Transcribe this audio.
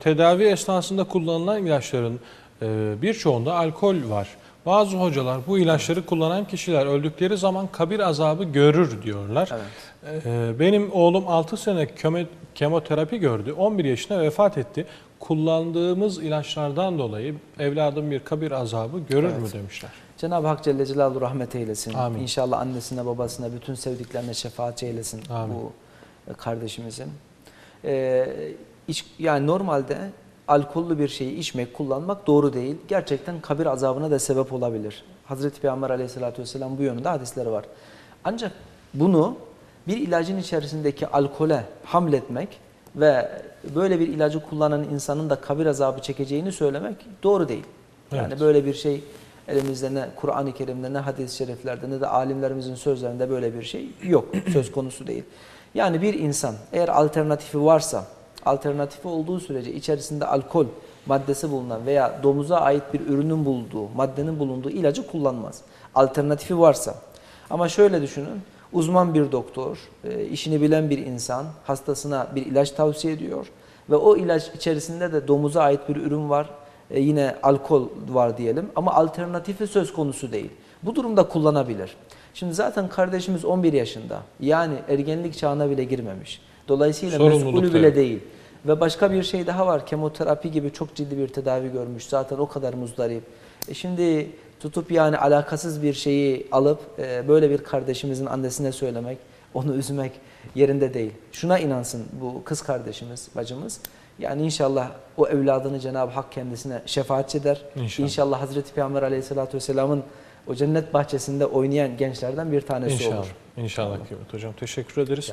Tedavi esnasında kullanılan ilaçların e, birçoğunda alkol var. Bazı hocalar bu ilaçları kullanan kişiler öldükleri zaman kabir azabı görür diyorlar. Evet. E, Benim oğlum 6 sene kemo- kemoterapi gördü. 11 yaşında vefat etti. Kullandığımız ilaçlardan dolayı evladım bir kabir azabı görür mü Evet. demişler. Cenab-ı Hak Celle Celaluhu rahmet eylesin. Amin. İnşallah annesine, babasına, bütün sevdiklerine şefaat eylesin Amin. bu kardeşimizin. Ee, iç- yani normalde alkollü bir şeyi içmek, kullanmak doğru değil. Gerçekten kabir azabına da sebep olabilir. Hazreti Peygamber aleyhissalatü vesselam bu yönünde hadisleri var. Ancak bunu bir ilacın içerisindeki alkole hamletmek ve böyle bir ilacı kullanan insanın da kabir azabı çekeceğini söylemek doğru değil. Yani Evet. böyle bir şey elimizde ne Kur'an-ı Kerim'de ne hadis-i şeriflerde ne de alimlerimizin sözlerinde böyle bir şey yok. Söz konusu değil. Yani bir insan eğer alternatifi varsa, alternatifi olduğu sürece içerisinde alkol maddesi bulunan veya domuza ait bir ürünün bulunduğu, maddenin bulunduğu ilacı kullanmaz. Alternatifi varsa. Ama şöyle düşünün, uzman bir doktor, e, işini bilen bir insan hastasına bir ilaç tavsiye ediyor ve o ilaç içerisinde de domuza ait bir ürün var, e, yine alkol var diyelim ama alternatifi söz konusu değil. Bu durumda kullanabilir. Şimdi zaten kardeşimiz 11 yaşında yani ergenlik çağına bile girmemiş. Dolayısıyla mesulü bile değil. Ve başka bir şey daha var. Kemoterapi gibi çok ciddi bir tedavi görmüş. Zaten o kadar muzdarip. E şimdi tutup yani alakasız bir şeyi alıp e, böyle bir kardeşimizin annesine söylemek, onu üzmek yerinde değil. Şuna inansın bu kız kardeşimiz, bacımız. Yani inşallah o evladını Cenab-ı Hak kendisine şefaat eder. İnşallah. İnşallah Hazreti Peygamber Aleyhisselatü Vesselam'ın o cennet bahçesinde oynayan gençlerden bir tanesi İnşallah. olur. İnşallah Kıymet Hocam. Teşekkür ederiz.